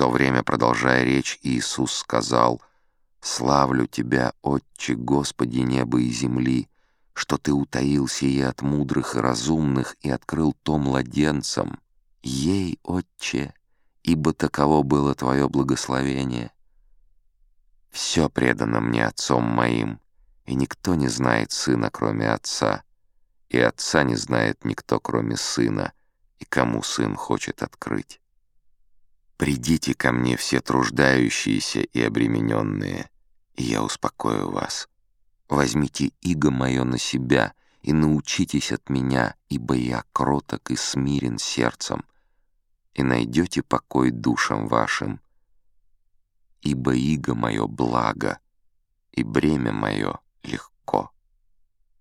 то время, продолжая речь, Иисус сказал, «Славлю Тебя, Отче, Господи неба и земли, что Ты утаил сие от мудрых и разумных и открыл то младенцам. Ей, Отче, ибо таково было Твое благословение. Все предано мне Отцом моим, и никто не знает Сына, кроме Отца, и Отца не знает никто, кроме Сына, и кому Сын хочет открыть. Придите ко мне все труждающиеся и обремененные, и я успокою вас. Возьмите иго мое на себя и научитесь от меня, ибо я кроток и смирен сердцем, и найдете покой душам вашим, ибо иго мое благо, и бремя мое легко.